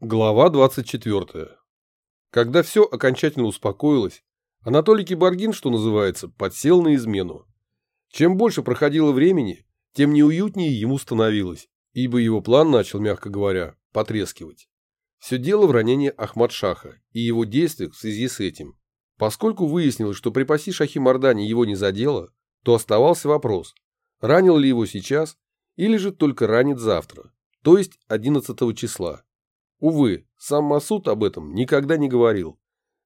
Глава 24. Когда все окончательно успокоилось, Анатолий Киборгин, что называется, подсел на измену. Чем больше проходило времени, тем неуютнее ему становилось, ибо его план начал, мягко говоря, потрескивать. Все дело в ранении Ахмад-Шаха и его действиях в связи с этим. Поскольку выяснилось, что при паси Шахи Мардани его не задело, то оставался вопрос, ранил ли его сейчас или же только ранит завтра, то есть 11 числа. Увы, сам Масуд об этом никогда не говорил,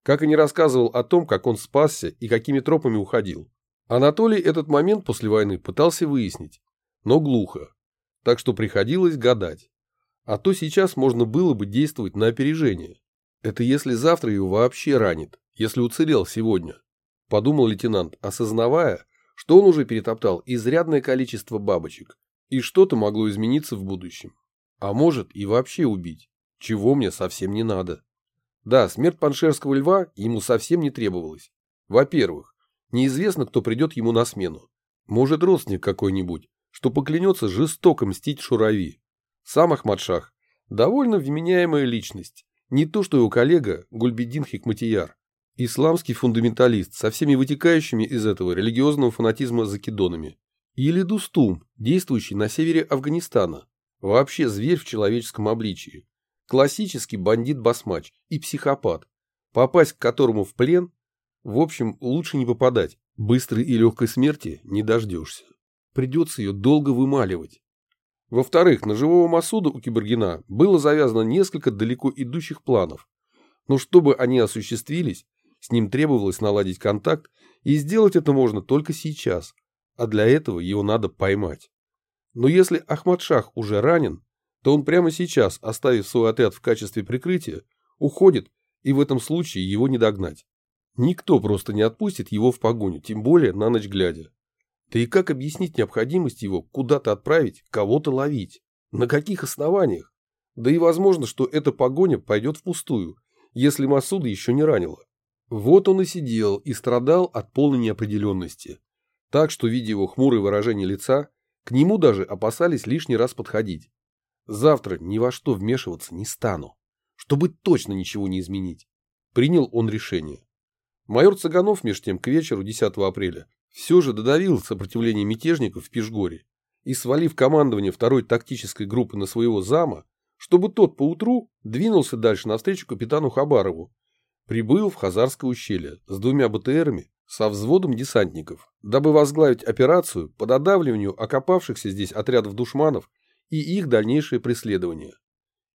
как и не рассказывал о том, как он спасся и какими тропами уходил. Анатолий этот момент после войны пытался выяснить, но глухо, так что приходилось гадать. А то сейчас можно было бы действовать на опережение. Это если завтра его вообще ранит, если уцелел сегодня, подумал лейтенант, осознавая, что он уже перетоптал изрядное количество бабочек, и что-то могло измениться в будущем. А может и вообще убить чего мне совсем не надо. Да, смерть паншерского льва ему совсем не требовалась. Во-первых, неизвестно, кто придет ему на смену. Может, родственник какой-нибудь, что поклянется жестоко мстить Шурави. Сам Ахмадшах – довольно вменяемая личность. Не то, что его коллега Гульбедин Хикматияр. Исламский фундаменталист со всеми вытекающими из этого религиозного фанатизма закидонами. Или Дустум, действующий на севере Афганистана. Вообще зверь в человеческом обличии. Классический бандит-басмач и психопат, попасть к которому в плен, в общем, лучше не попадать. Быстрой и легкой смерти не дождешься. Придется ее долго вымаливать. Во-вторых, на живого Масуда у Кибергина было завязано несколько далеко идущих планов. Но чтобы они осуществились, с ним требовалось наладить контакт, и сделать это можно только сейчас, а для этого его надо поймать. Но если Ахмадшах уже ранен, то он прямо сейчас, оставив свой отряд в качестве прикрытия, уходит, и в этом случае его не догнать. Никто просто не отпустит его в погоню, тем более на ночь глядя. Да и как объяснить необходимость его куда-то отправить, кого-то ловить? На каких основаниях? Да и возможно, что эта погоня пойдет впустую, если Масуда еще не ранила. Вот он и сидел и страдал от полной неопределенности. Так что, видя его хмурое выражение лица, к нему даже опасались лишний раз подходить. Завтра ни во что вмешиваться не стану, чтобы точно ничего не изменить. Принял он решение. Майор Цыганов, меж тем, к вечеру 10 апреля все же додавил сопротивление мятежников в Пешгоре и, свалив командование второй тактической группы на своего зама, чтобы тот поутру двинулся дальше навстречу капитану Хабарову, прибыл в Хазарское ущелье с двумя БТРами со взводом десантников, дабы возглавить операцию по додавливанию окопавшихся здесь отрядов душманов и их дальнейшее преследование.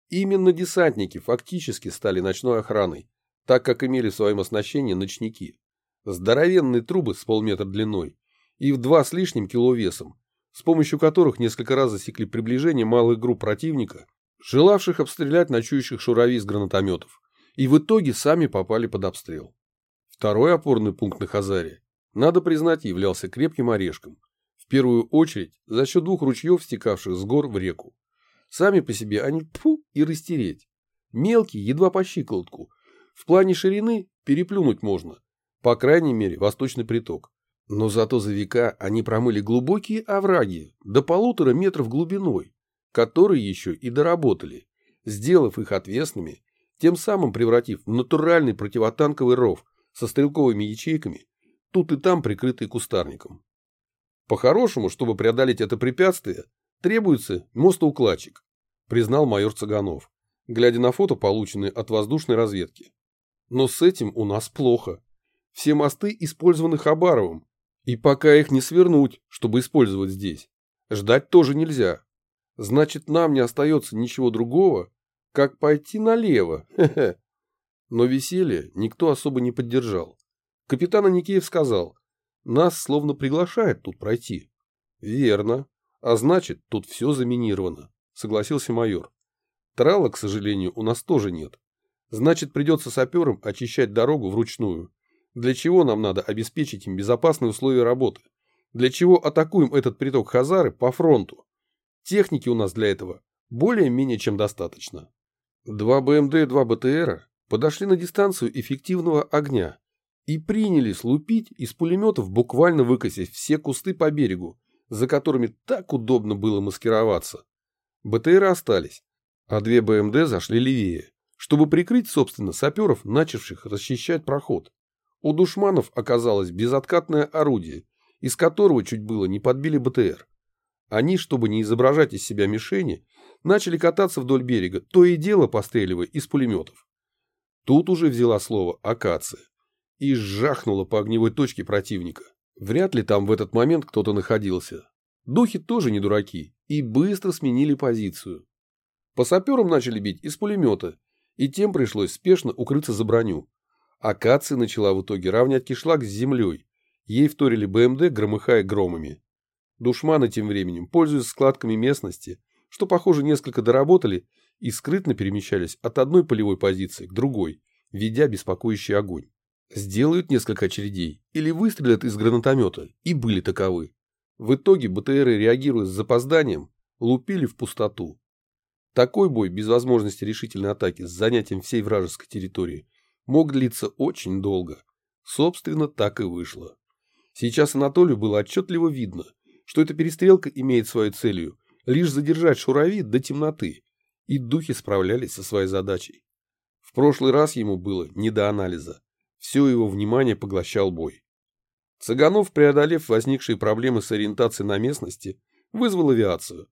Именно десантники фактически стали ночной охраной, так как имели в своем оснащении ночники. Здоровенные трубы с полметра длиной и в два с лишним кило весом, с помощью которых несколько раз засекли приближение малых групп противника, желавших обстрелять ночующих шурави из гранатометов, и в итоге сами попали под обстрел. Второй опорный пункт на Хазаре, надо признать, являлся крепким орешком, в первую очередь за счет двух ручьев, стекавших с гор в реку. Сами по себе они тьфу и растереть. Мелкие, едва по щиколотку. В плане ширины переплюнуть можно. По крайней мере, восточный приток. Но зато за века они промыли глубокие овраги до полутора метров глубиной, которые еще и доработали, сделав их отвесными, тем самым превратив в натуральный противотанковый ров со стрелковыми ячейками, тут и там прикрытый кустарником. По-хорошему, чтобы преодолеть это препятствие, требуется мостоукладчик, признал майор Цыганов, глядя на фото, полученные от воздушной разведки. Но с этим у нас плохо. Все мосты использованы Хабаровым, и пока их не свернуть, чтобы использовать здесь, ждать тоже нельзя. Значит, нам не остается ничего другого, как пойти налево. Но веселье никто особо не поддержал. Капитан Аникеев сказал, нас словно приглашает тут пройти. Верно. А значит, тут все заминировано, согласился майор. Трала, к сожалению, у нас тоже нет. Значит, придется саперам очищать дорогу вручную. Для чего нам надо обеспечить им безопасные условия работы? Для чего атакуем этот приток Хазары по фронту? Техники у нас для этого более-менее чем достаточно. Два БМД и два БТРа подошли на дистанцию эффективного огня и принялись лупить из пулеметов, буквально выкосив все кусты по берегу, за которыми так удобно было маскироваться. БТРы остались, а две БМД зашли левее, чтобы прикрыть, собственно, саперов, начавших расчищать проход. У душманов оказалось безоткатное орудие, из которого чуть было не подбили БТР. Они, чтобы не изображать из себя мишени, начали кататься вдоль берега, то и дело постреливая из пулеметов. Тут уже взяла слово акация и сжахнула по огневой точке противника. Вряд ли там в этот момент кто-то находился. Духи тоже не дураки и быстро сменили позицию. По саперам начали бить из пулемета, и тем пришлось спешно укрыться за броню. Акация начала в итоге равнять кишлак с землей. Ей вторили БМД, громыхая громами. Душманы тем временем, пользуясь складками местности, что, похоже, несколько доработали и скрытно перемещались от одной полевой позиции к другой, ведя беспокоящий огонь. Сделают несколько очередей или выстрелят из гранатомета, и были таковы. В итоге БТРы, реагируя с запозданием, лупили в пустоту. Такой бой без возможности решительной атаки с занятием всей вражеской территории мог длиться очень долго. Собственно, так и вышло. Сейчас Анатолию было отчетливо видно, что эта перестрелка имеет свою целью лишь задержать шурави до темноты, и духи справлялись со своей задачей. В прошлый раз ему было не до анализа. Все его внимание поглощал бой. Цыганов, преодолев возникшие проблемы с ориентацией на местности, вызвал авиацию.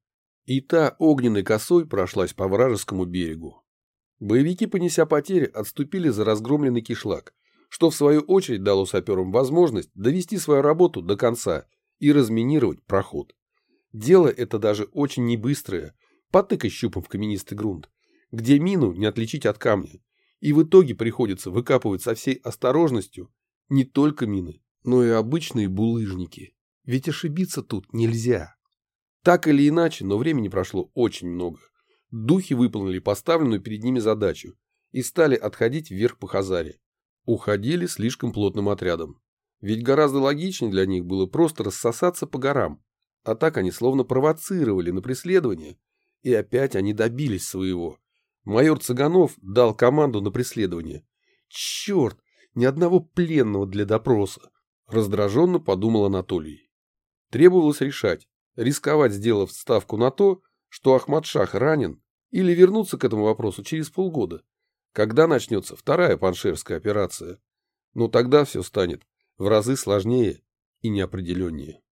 И та огненной косой прошлась по вражескому берегу. Боевики, понеся потери, отступили за разгромленный кишлак, что в свою очередь дало саперам возможность довести свою работу до конца и разминировать проход. Дело это даже очень небыстрое, потыкай щупом в каменистый грунт, где мину не отличить от камня, и в итоге приходится выкапывать со всей осторожностью не только мины, но и обычные булыжники. Ведь ошибиться тут нельзя. Так или иначе, но времени прошло очень много. Духи выполнили поставленную перед ними задачу и стали отходить вверх по Хазаре. Уходили слишком плотным отрядом. Ведь гораздо логичнее для них было просто рассосаться по горам. А так они словно провоцировали на преследование. И опять они добились своего. Майор Цыганов дал команду на преследование. Черт, ни одного пленного для допроса. Раздраженно подумал Анатолий. Требовалось решать, рисковать, сделав ставку на то, что Ахмадшах ранен, или вернуться к этому вопросу через полгода, когда начнется вторая паншерская операция. Но тогда все станет в разы сложнее и неопределеннее.